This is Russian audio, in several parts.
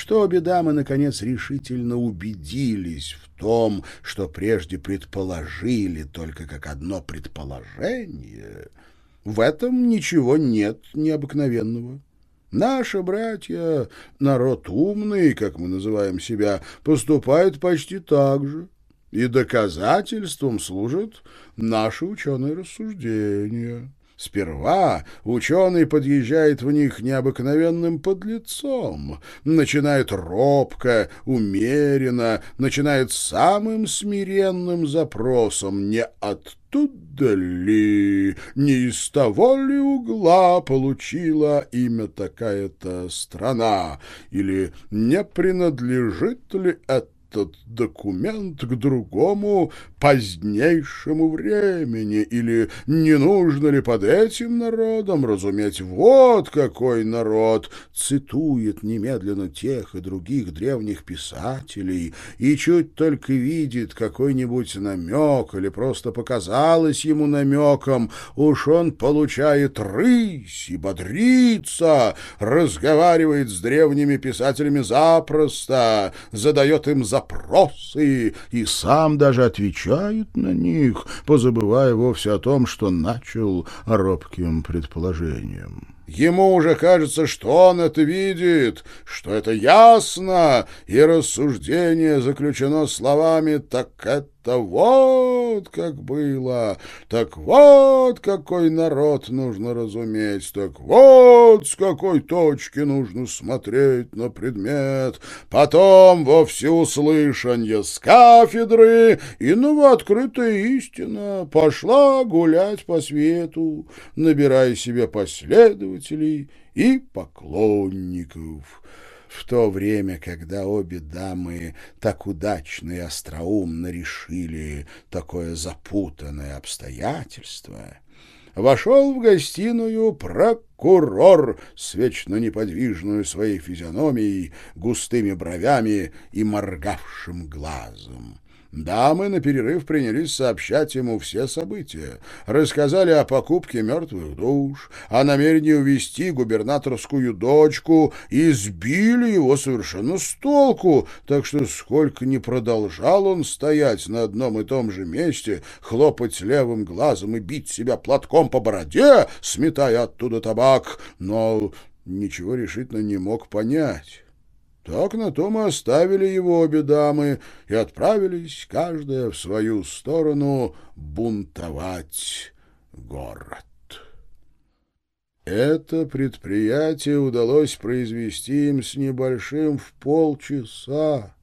что обе дамы, наконец, решительно убедились в том, что прежде предположили только как одно предположение, в этом ничего нет необыкновенного. Наши братья, народ умный, как мы называем себя, поступают почти так же. И доказательством служат наши ученые рассуждения. Сперва ученый подъезжает в них необыкновенным подлецом, начинает робко, умеренно, начинает самым смиренным запросом «не оттуда ли, не из того ли угла получила имя такая-то страна» или «не принадлежит ли это этот документ к другому позднейшему времени, или не нужно ли под этим народом разуметь? Вот какой народ! Цитует немедленно тех и других древних писателей и чуть только видит какой-нибудь намек или просто показалось ему намеком, уж он получает рысь и бодрится, разговаривает с древними писателями запросто, задает им за запросы и сам даже отвечает на них, позабывая вовсе о том, что начал робким предположением. Ему уже кажется, что он это видит, что это ясно, и рассуждение заключено словами «так это вот как было, так вот какой народ нужно разуметь, так вот с какой точки нужно смотреть на предмет, потом во всеуслышанье с кафедры и новооткрытая истина. Пошла гулять по свету, набирая себе последователей, последователей и поклонников. В то время, когда обе дамы так удачно и остроумно решили такое запутанное обстоятельство, вошел в гостиную прокурор с вечно неподвижную своей физиономией, густыми бровями и моргавшим глазом. Дамы на перерыв принялись сообщать ему все события. Рассказали о покупке мертвых душ, о намерении увезти губернаторскую дочку и сбили его совершенно с толку, так что сколько не продолжал он стоять на одном и том же месте, хлопать левым глазом и бить себя платком по бороде, сметая оттуда табак, но ничего решительно не мог понять. Так на том и оставили его обе дамы и отправились, каждая в свою сторону, бунтовать город. Это предприятие удалось произвести им с небольшим в полчаса.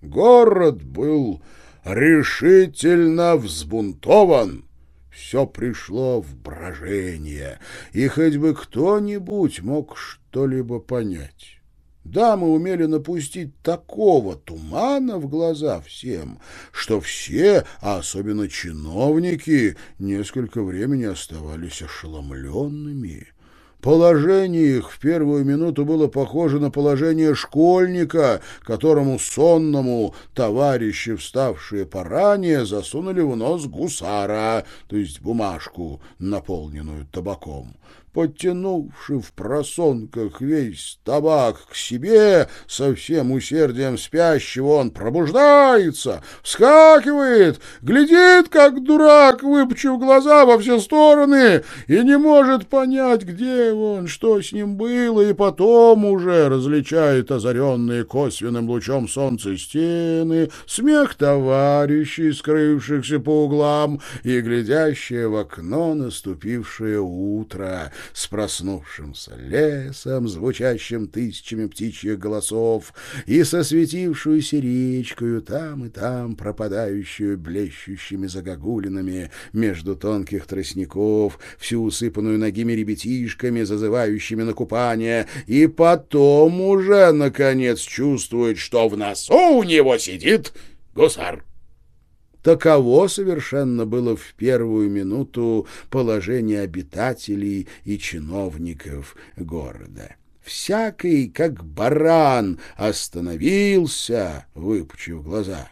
Город был решительно взбунтован. Все пришло в брожение, и хоть бы кто-нибудь мог что-либо понять. Дамы умели напустить такого тумана в глаза всем, что все, а особенно чиновники, несколько времени оставались ошеломленными. Положение их в первую минуту было похоже на положение школьника, которому сонному товарищи, вставшие поранее, засунули в нос гусара, то есть бумажку, наполненную табаком. Подтянувши в просонках весь табак к себе, со всем усердием спящего он пробуждается, вскакивает, глядит, как дурак, выпучив глаза во все стороны, и не может понять, где он, что с ним было, и потом уже различает озаренные косвенным лучом солнца стены, смех товарищей, скрывшихся по углам, и глядящее в окно наступившее утро с проснувшимся лесом, звучащим тысячами птичьих голосов, и со светившуюся речкою, там и там пропадающую блещущими загогулинами между тонких тростников, всю усыпанную ногими ребятишками, зазывающими на купание, и потом уже, наконец, чувствует, что в носу у него сидит гусар. Таково совершенно было в первую минуту положение обитателей и чиновников города. Всякий, как баран, остановился, выпучив глаза.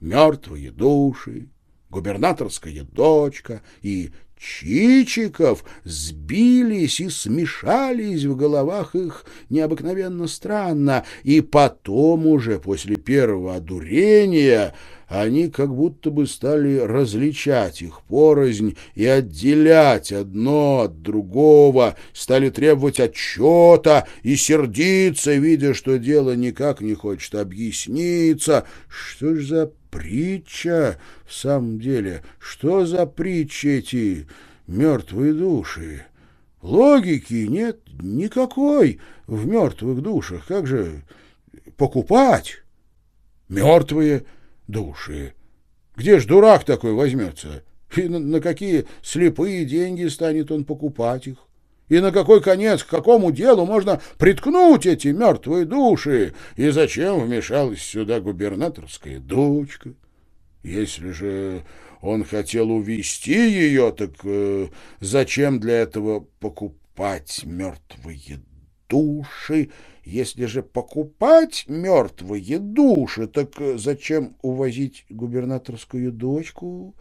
Мертвые души, губернаторская дочка и Чичиков сбились и смешались в головах их необыкновенно странно, и потом уже, после первого одурения, они как будто бы стали различать их порознь и отделять одно от другого, стали требовать отчета и сердиться, видя, что дело никак не хочет объясниться. Что ж за притча в самом деле? Что за притчи эти мертвые души? Логики нет никакой в мертвых душах. Как же покупать? Мертвые души. Где ж дурак такой возьмется? И на, какие слепые деньги станет он покупать их? И на какой конец, к какому делу можно приткнуть эти мертвые души? И зачем вмешалась сюда губернаторская дочка? Если же он хотел увести ее, так э, зачем для этого покупать мертвые души? Если же покупать мертвые души, так зачем увозить губернаторскую дочку?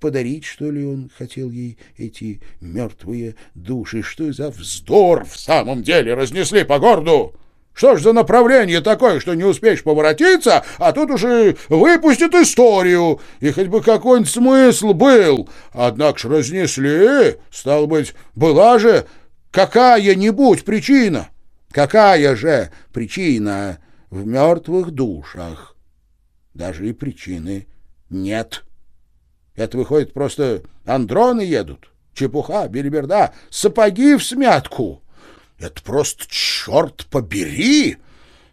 Подарить, что ли, он хотел ей эти мертвые души? Что за вздор в самом деле разнесли по городу? Что ж за направление такое, что не успеешь поворотиться, а тут уже выпустят историю, и хоть бы какой-нибудь смысл был. Однако ж разнесли, стал быть, была же какая-нибудь причина. Какая же причина в мертвых душах? Даже и причины нет. Это выходит просто андроны едут, чепуха, бериберда, сапоги в смятку. Это просто черт побери!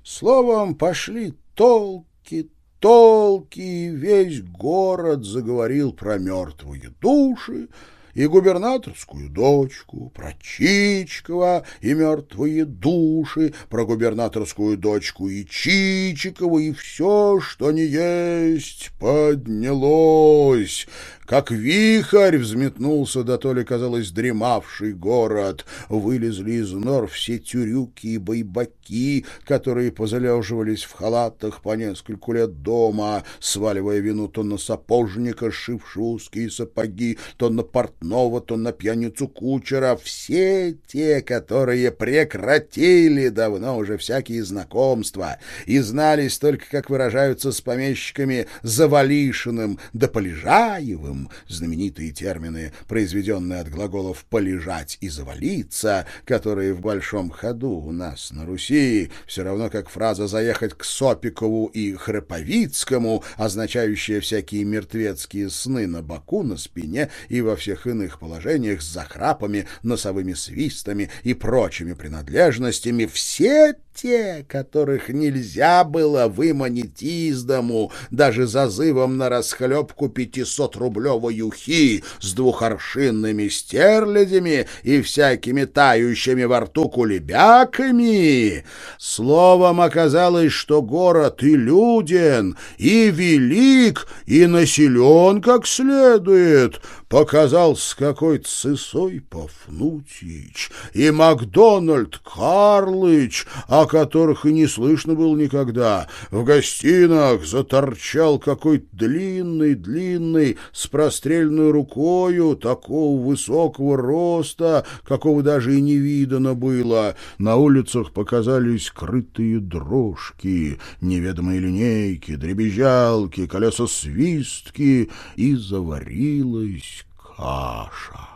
Словом, пошли толки, толки, и весь город заговорил про мертвые души, и губернаторскую дочку, про Чичикова и мертвые души, про губернаторскую дочку и Чичикова, и все, что не есть, поднялось. Как вихрь взметнулся, да то ли, казалось, дремавший город. Вылезли из нор все тюрюки и байбаки, которые позалеживались в халатах по нескольку лет дома, сваливая вину то на сапожника, сшившего узкие сапоги, то на портного, то на пьяницу кучера. Все те, которые прекратили давно уже всякие знакомства и знались только, как выражаются с помещиками, Завалишиным да Полежаевым, Знаменитые термины, произведенные от глаголов «полежать» и «завалиться», которые в большом ходу у нас на Руси, все равно как фраза «заехать к Сопикову и Храповицкому», означающая всякие мертвецкие сны на боку, на спине и во всех иных положениях с захрапами, носовыми свистами и прочими принадлежностями, все те, которых нельзя было выманить из дому даже зазывом на расхлебку пятисот рублевой юхи с двухоршинными стерлядями и всякими тающими во рту кулебяками. Словом, оказалось, что город и люден, и велик, и населен как следует, показался какой-то Сысой Пафнутьич и Макдональд Карлыч, о которых и не слышно было никогда. В гостинах заторчал какой-то длинный-длинный с прострельной рукою такого высокого роста, какого даже и не видано было. На улицах показались крытые дрожки, неведомые линейки, дребезжалки, колеса-свистки, и заварилась каша.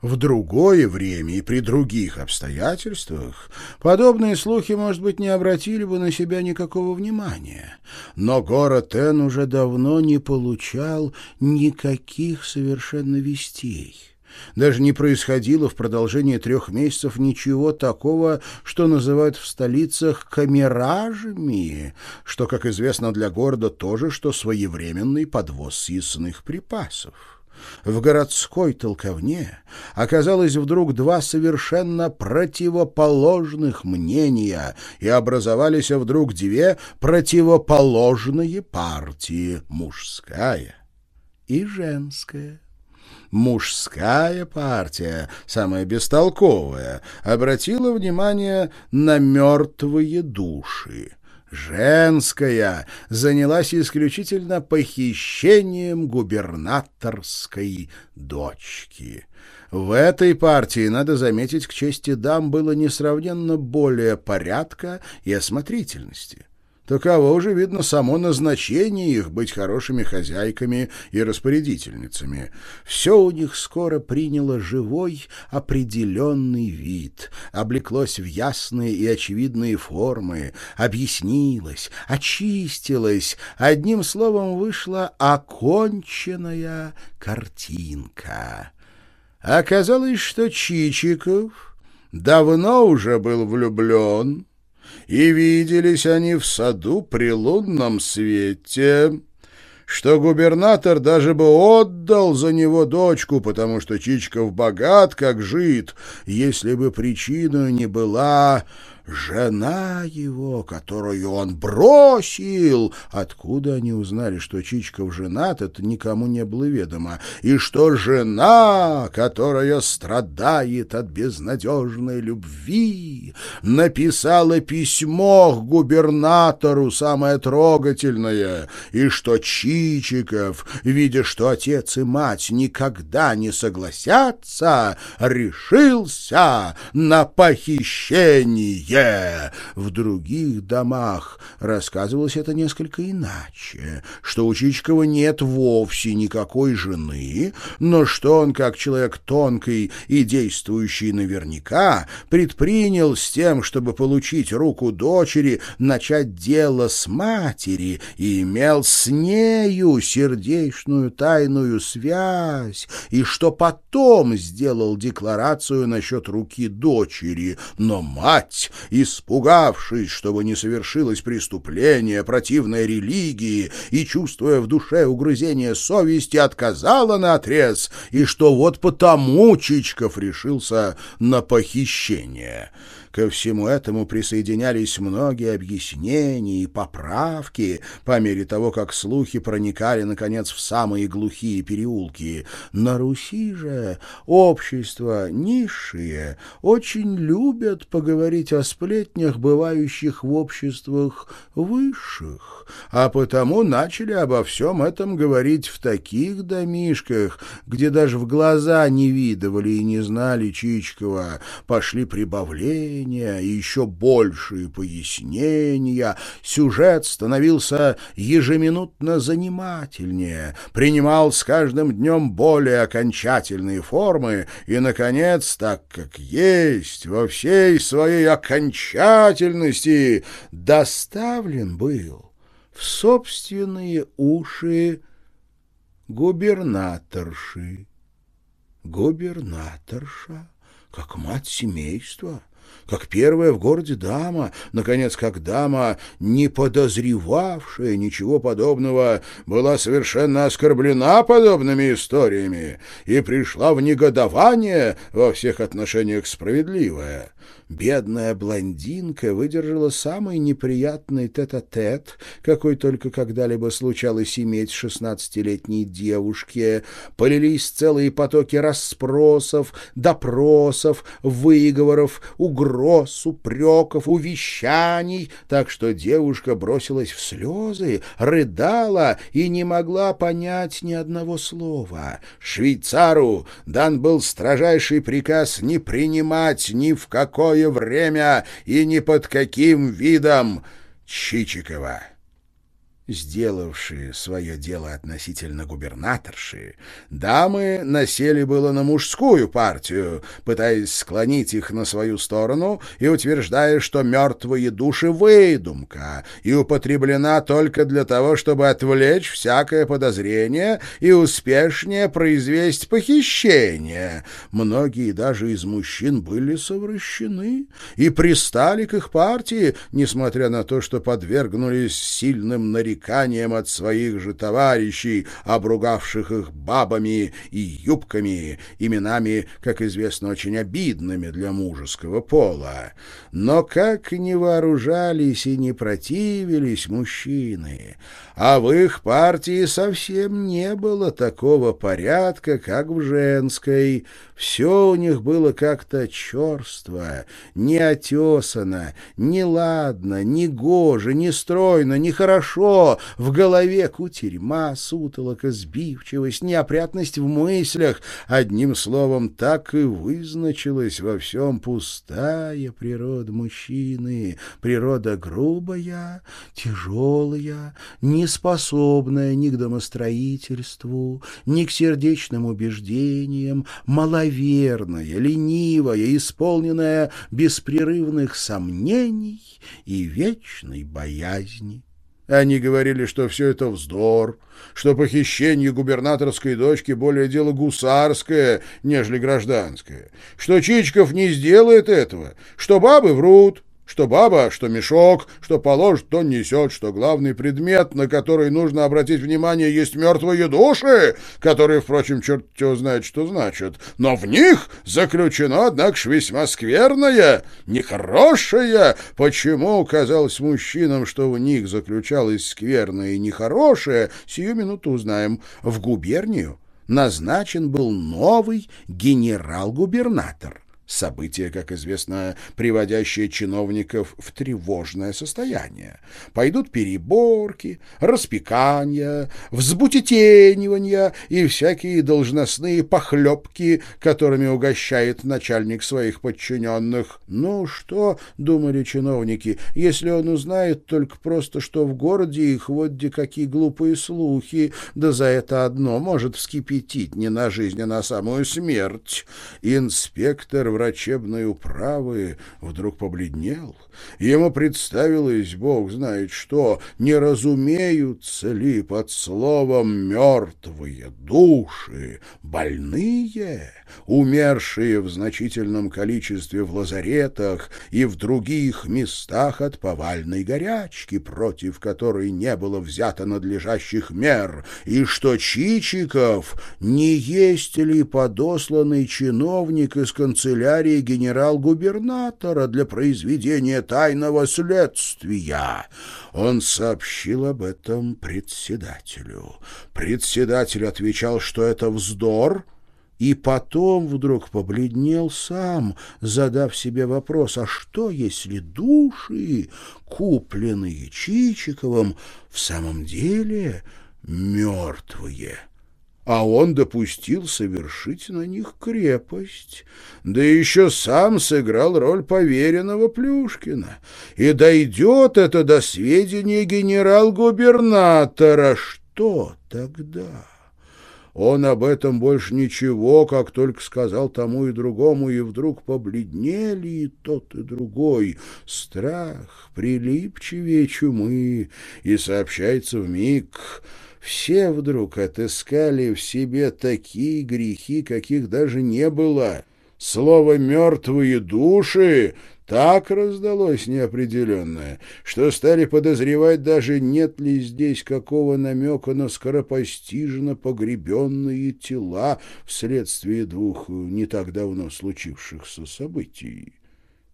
В другое время и при других обстоятельствах подобные слухи, может быть, не обратили бы на себя никакого внимания. Но город Н уже давно не получал никаких совершенно вестей. Даже не происходило в продолжении трех месяцев ничего такого, что называют в столицах камеражами, что, как известно для города, тоже, что своевременный подвоз съестных припасов в городской толковне оказалось вдруг два совершенно противоположных мнения, и образовались вдруг две противоположные партии — мужская и женская. Мужская партия, самая бестолковая, обратила внимание на мертвые души — женская занялась исключительно похищением губернаторской дочки. В этой партии, надо заметить, к чести дам было несравненно более порядка и осмотрительности. Таково уже, видно, само назначение их быть хорошими хозяйками и распорядительницами. Все у них скоро приняло живой, определенный вид, облеклось в ясные и очевидные формы, объяснилось, очистилось, одним словом вышла оконченная картинка. Оказалось, что Чичиков давно уже был влюблен, и виделись они в саду при лунном свете, что губернатор даже бы отдал за него дочку, потому что Чичиков богат, как жид, если бы причиной не была Жена его, которую он бросил. Откуда они узнали, что Чичков женат, это никому не было ведомо. И что жена, которая страдает от безнадежной любви, написала письмо к губернатору самое трогательное, и что Чичиков, видя, что отец и мать никогда не согласятся, решился на похищение семье. В других домах рассказывалось это несколько иначе, что у Чичкова нет вовсе никакой жены, но что он, как человек тонкий и действующий наверняка, предпринял с тем, чтобы получить руку дочери, начать дело с матери и имел с нею сердечную тайную связь, и что потом сделал декларацию насчет руки дочери, но мать испугавшись, чтобы не совершилось преступление противной религии и чувствуя в душе угрызение совести, отказала на отрез, и что вот потому Чичков решился на похищение. Ко всему этому присоединялись многие объяснения и поправки по мере того, как слухи проникали, наконец, в самые глухие переулки. На Руси же общество низшие очень любят поговорить о сплетнях, бывающих в обществах высших, а потому начали обо всем этом говорить в таких домишках, где даже в глаза не видывали и не знали Чичкова, пошли прибавления, и еще большие пояснения, сюжет становился ежеминутно занимательнее, принимал с каждым днем более окончательные формы и, наконец, так как есть, во всей своей окончательности доставлен был в собственные уши губернаторши. Губернаторша, как мать семейства, как первая в городе дама, наконец, как дама, не подозревавшая ничего подобного, была совершенно оскорблена подобными историями и пришла в негодование во всех отношениях справедливое бедная блондинка выдержала самый неприятный тет-а-тет, какой только когда-либо случалось иметь шестнадцатилетней девушке. Полились целые потоки расспросов, допросов, выговоров, угроз, упреков, увещаний, так что девушка бросилась в слезы, рыдала и не могла понять ни одного слова. Швейцару дан был строжайший приказ не принимать ни в какой какое время и ни под каким видом Чичикова сделавшие свое дело относительно губернаторши, дамы насели было на мужскую партию, пытаясь склонить их на свою сторону и утверждая, что мертвые души — выдумка и употреблена только для того, чтобы отвлечь всякое подозрение и успешнее произвести похищение. Многие даже из мужчин были совращены и пристали к их партии, несмотря на то, что подвергнулись сильным нареканиям нареканием от своих же товарищей, обругавших их бабами и юбками, именами, как известно, очень обидными для мужеского пола. Но как не вооружались и не противились мужчины, а в их партии совсем не было такого порядка, как в женской. Все у них было как-то черство, неотесано, неладно, негоже, нестройно, нехорошо. В голове кутерьма, сутолока, сбивчивость, неопрятность в мыслях. Одним словом, так и вызначилась во всем пустая природа мужчины, природа грубая, тяжелая, неспособная ни к домостроительству, ни к сердечным убеждениям, маловерная, ленивая, исполненная беспрерывных сомнений и вечной боязни. Они говорили, что все это вздор, что похищение губернаторской дочки более дело гусарское, нежели гражданское, что Чичков не сделает этого, что бабы врут, что баба, что мешок, что положит, то несет, что главный предмет, на который нужно обратить внимание, есть мертвые души, которые, впрочем, черт его знает, что значат. Но в них заключено, однако, весьма скверное, нехорошее. Почему казалось мужчинам, что в них заключалось скверное и нехорошее, сию минуту узнаем. В губернию назначен был новый генерал-губернатор. Событие, как известно, приводящее чиновников в тревожное состояние. Пойдут переборки, распекания, взбутетенивания и всякие должностные похлебки, которыми угощает начальник своих подчиненных. Ну что, думали чиновники, если он узнает только просто, что в городе их вот где какие глупые слухи, да за это одно может вскипятить не на жизнь, а на самую смерть. Инспектор врачебной управы вдруг побледнел. Ему представилось, бог знает что, не разумеются ли под словом «мертвые души» больные, умершие в значительном количестве в лазаретах и в других местах от повальной горячки, против которой не было взято надлежащих мер, и что Чичиков не есть ли подосланный чиновник из канцелярии генерал-губернатора для произведения тайного следствия. Он сообщил об этом председателю. Председатель отвечал, что это вздор, и потом вдруг побледнел сам, задав себе вопрос, а что, если души, купленные Чичиковым, в самом деле мертвые? А он допустил совершить на них крепость, да еще сам сыграл роль поверенного Плюшкина. И дойдет это до сведения генерал-губернатора. Что тогда? Он об этом больше ничего, как только сказал тому и другому, и вдруг побледнели и тот, и другой. Страх прилипчивее чумы, и сообщается в миг все вдруг отыскали в себе такие грехи, каких даже не было. Слово «мертвые души» так раздалось неопределенное, что стали подозревать даже, нет ли здесь какого намека на скоропостижно погребенные тела вследствие двух не так давно случившихся событий.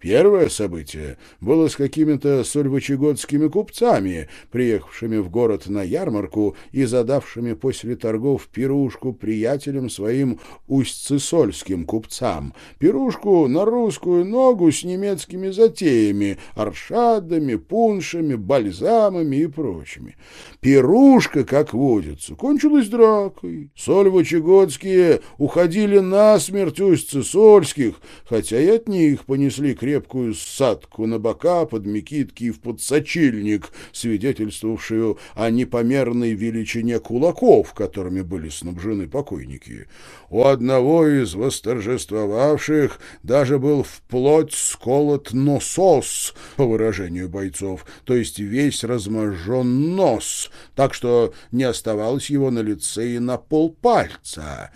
Первое событие было с какими-то сольвычегодскими купцами, приехавшими в город на ярмарку и задавшими после торгов пирушку приятелям своим усть-цесольским купцам. Пирушку на русскую ногу с немецкими затеями, аршадами, пуншами, бальзамами и прочими. Пирушка, как водится, кончилась дракой. Сольвычегодские уходили насмерть усть-цесольских, хотя и от них понесли крепкие крепкую ссадку на бока под мекитки и в подсочильник, свидетельствовавшую о непомерной величине кулаков, которыми были снабжены покойники. У одного из восторжествовавших даже был вплоть сколот носос, по выражению бойцов, то есть весь разможжен нос, так что не оставалось его на лице и на полпальца.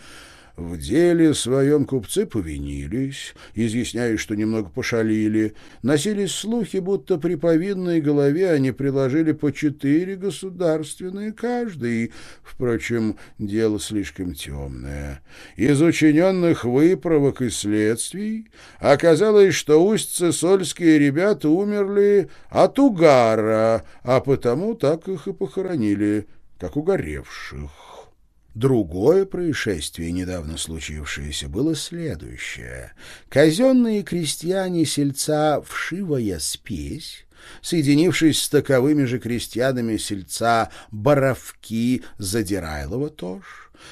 В деле своем купцы повинились, изъясняя, что немного пошалили. Носились слухи, будто при повинной голове они приложили по четыре государственные каждый. Впрочем, дело слишком темное. Из учиненных выправок и следствий оказалось, что усть-цесольские ребята умерли от угара, а потому так их и похоронили, как угоревших. Другое происшествие, недавно случившееся, было следующее. Казенные крестьяне сельца «Вшивая спесь» соединившись с таковыми же крестьянами сельца Боровки Задирайлова тоже,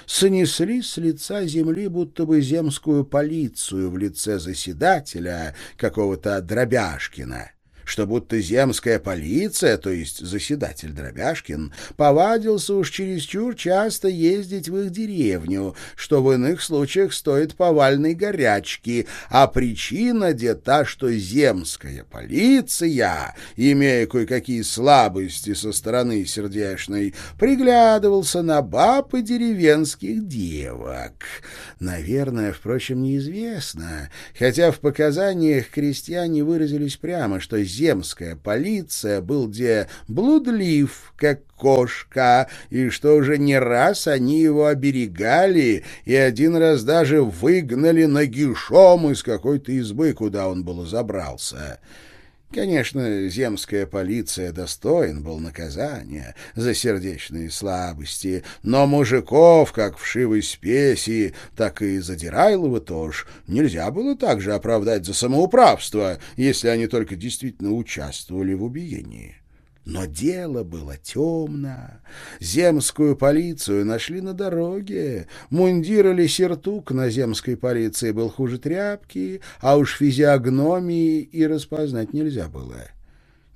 сонесли с лица земли будто бы земскую полицию в лице заседателя какого-то Дробяшкина что будто земская полиция, то есть заседатель Дробяшкин, повадился уж чересчур часто ездить в их деревню, что в иных случаях стоит повальной горячки, а причина где та, что земская полиция, имея кое-какие слабости со стороны сердечной, приглядывался на баб и деревенских девок. Наверное, впрочем, неизвестно, хотя в показаниях крестьяне выразились прямо, что земская полиция был где блудлив, как кошка, и что уже не раз они его оберегали, и один раз даже выгнали нагишом из какой-то избы, куда он было забрался. Конечно, земская полиция достоин был наказания за сердечные слабости, но мужиков, как в шивой спеси, так и Задирайлова тоже, нельзя было также оправдать за самоуправство, если они только действительно участвовали в убиении. Но дело было темно. Земскую полицию нашли на дороге. Мундир или сертук на земской полиции был хуже тряпки, а уж физиогномии и распознать нельзя было.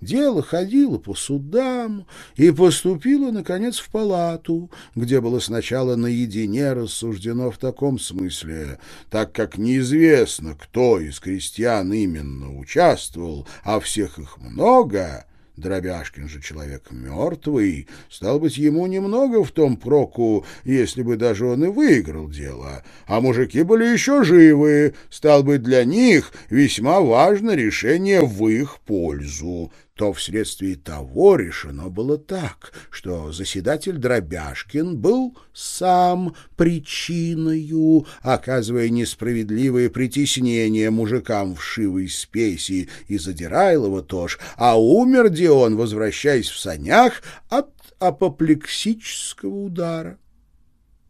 Дело ходило по судам и поступило, наконец, в палату, где было сначала наедине рассуждено в таком смысле, так как неизвестно, кто из крестьян именно участвовал, а всех их много — Дробяшкин же человек мертвый, стал быть, ему немного в том проку, если бы даже он и выиграл дело. А мужики были еще живы, стал быть, для них весьма важно решение в их пользу то вследствие того решено было так, что заседатель Дробяшкин был сам причиною, оказывая несправедливые притеснения мужикам в шивой спеси и Задирайлова тоже, а умер где он, возвращаясь в санях от апоплексического удара.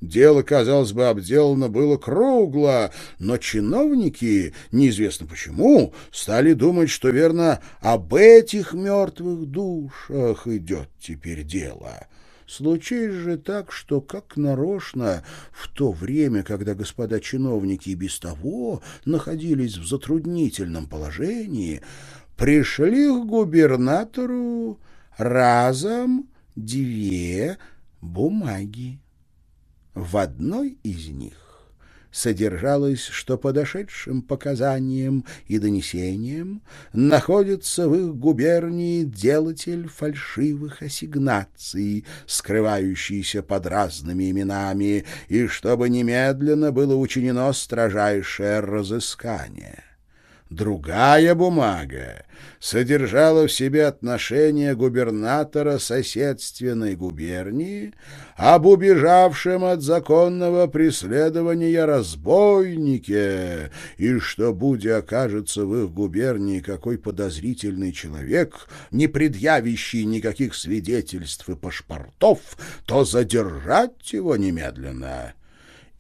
Дело, казалось бы, обделано было кругло, но чиновники, неизвестно почему, стали думать, что, верно, об этих мертвых душах идет теперь дело. Случилось же так, что, как нарочно, в то время, когда господа чиновники и без того находились в затруднительном положении, пришли к губернатору разом две бумаги. В одной из них содержалось, что подошедшим показаниям и донесениям находится в их губернии делатель фальшивых ассигнаций, скрывающийся под разными именами, и чтобы немедленно было учинено строжайшее разыскание. Другая бумага содержала в себе отношение губернатора соседственной губернии об убежавшем от законного преследования разбойнике, и что, будя окажется в их губернии какой подозрительный человек, не предъявящий никаких свидетельств и паспортов, то задержать его немедленно.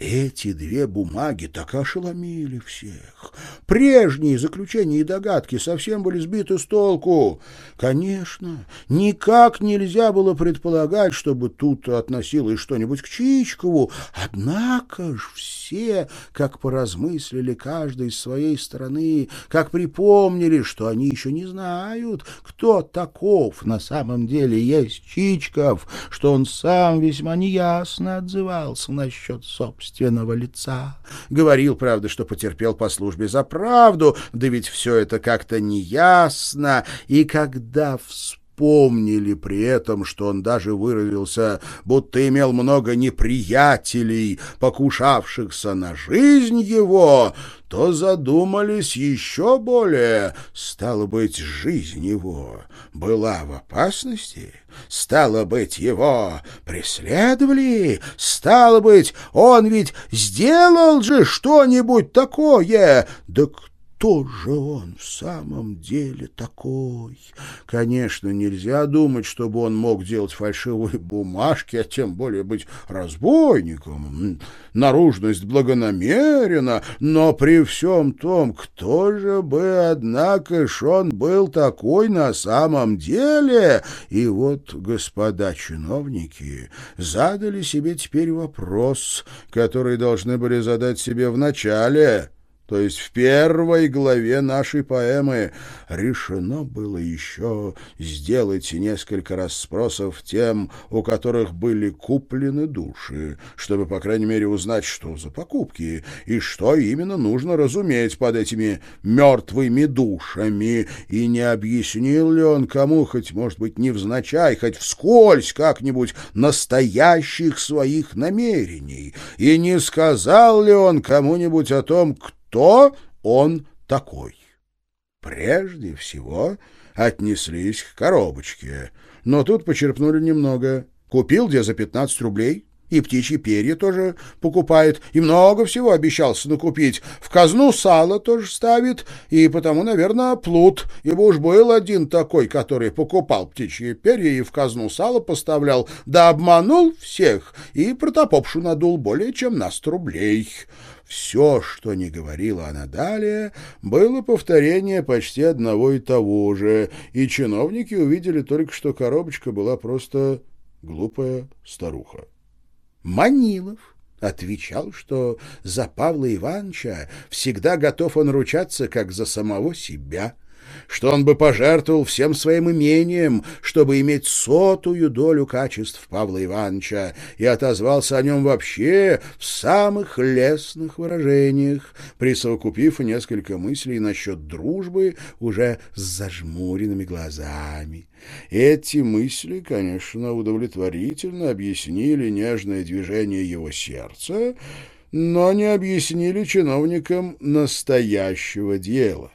Эти две бумаги так ошеломили всех. Прежние заключения и догадки совсем были сбиты с толку. Конечно, никак нельзя было предполагать, чтобы тут относилось что-нибудь к Чичкову. Однако ж все, как поразмыслили каждый с своей стороны, как припомнили, что они еще не знают, кто таков на самом деле есть Чичков, что он сам весьма неясно отзывался насчет собственности собственного лица. Говорил, правда, что потерпел по службе за правду, да ведь все это как-то неясно. И когда вспомнил, вспомнили при этом, что он даже выразился, будто имел много неприятелей, покушавшихся на жизнь его, то задумались еще более. Стало быть, жизнь его была в опасности, стало быть, его преследовали, стало быть, он ведь сделал же что-нибудь такое. Да кто же он в самом деле такой? Конечно, нельзя думать, чтобы он мог делать фальшивые бумажки, а тем более быть разбойником. Наружность благонамерена, но при всем том, кто же бы, однако ж, он был такой на самом деле? И вот, господа чиновники, задали себе теперь вопрос, который должны были задать себе в начале то есть в первой главе нашей поэмы, решено было еще сделать несколько расспросов тем, у которых были куплены души, чтобы, по крайней мере, узнать, что за покупки и что именно нужно разуметь под этими мертвыми душами, и не объяснил ли он кому, хоть, может быть, невзначай, хоть вскользь как-нибудь настоящих своих намерений, и не сказал ли он кому-нибудь о том, кто кто он такой. Прежде всего отнеслись к коробочке, но тут почерпнули немного. Купил где за 15 рублей, и птичьи перья тоже покупает, и много всего обещался накупить. В казну сало тоже ставит, и потому, наверное, плут, ибо уж был один такой, который покупал птичьи перья и в казну сало поставлял, да обманул всех и протопопшу надул более чем на сто рублей. Все, что не говорила она далее, было повторение почти одного и того же, и чиновники увидели только, что коробочка была просто глупая старуха. Манилов отвечал, что за Павла Ивановича всегда готов он ручаться, как за самого себя — что он бы пожертвовал всем своим имением, чтобы иметь сотую долю качеств Павла Ивановича, и отозвался о нем вообще в самых лестных выражениях, присовокупив несколько мыслей насчет дружбы уже с зажмуренными глазами. Эти мысли, конечно, удовлетворительно объяснили нежное движение его сердца, но не объяснили чиновникам настоящего дела.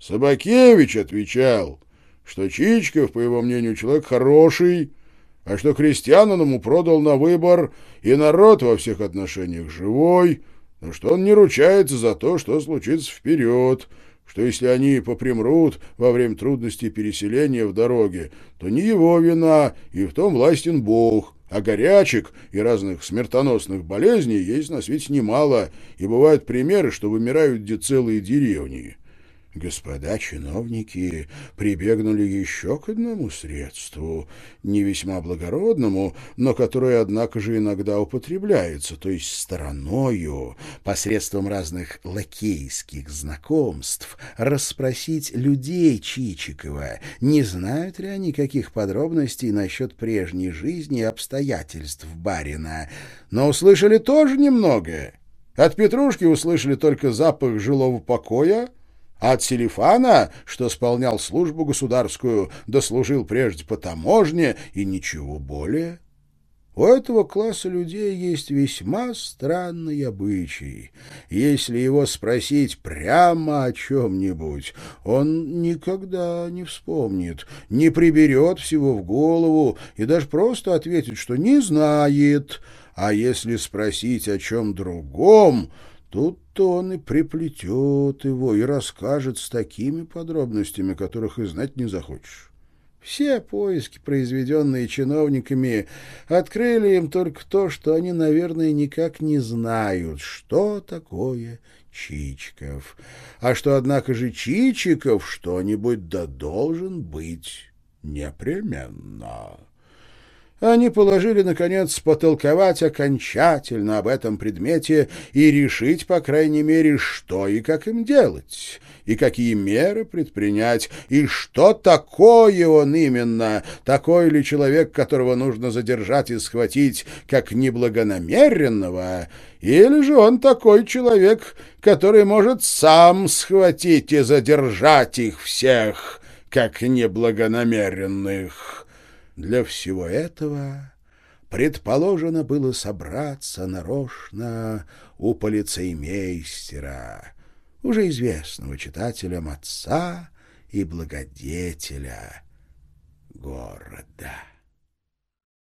Собакевич отвечал, что Чичков, по его мнению, человек хороший, а что крестьян ему продал на выбор, и народ во всех отношениях живой, но что он не ручается за то, что случится вперед, что если они попримрут во время трудностей переселения в дороге, то не его вина, и в том властен Бог, а горячек и разных смертоносных болезней есть на свете немало, и бывают примеры, что вымирают где целые деревни. Господа чиновники прибегнули еще к одному средству, не весьма благородному, но которое, однако же, иногда употребляется, то есть стороною, посредством разных лакейских знакомств, расспросить людей Чичикова, не знают ли они каких подробностей насчет прежней жизни и обстоятельств барина, но услышали тоже немного. От Петрушки услышали только запах жилого покоя, от Селифана, что исполнял службу государскую, дослужил прежде по таможне и ничего более. У этого класса людей есть весьма странный обычай. Если его спросить прямо о чем-нибудь, он никогда не вспомнит, не приберет всего в голову и даже просто ответит, что не знает. А если спросить о чем другом, Тут-то он и приплетет его и расскажет с такими подробностями, которых и знать не захочешь. Все поиски, произведенные чиновниками, открыли им только то, что они, наверное, никак не знают, что такое Чичиков. А что, однако же, Чичиков что-нибудь да должен быть непременно. Они положили, наконец, потолковать окончательно об этом предмете и решить, по крайней мере, что и как им делать, и какие меры предпринять, и что такое он именно, такой ли человек, которого нужно задержать и схватить как неблагонамеренного, или же он такой человек, который может сам схватить и задержать их всех, как неблагонамеренных. Для всего этого предположено было собраться нарочно у полицеймейстера, уже известного читателям отца и благодетеля города.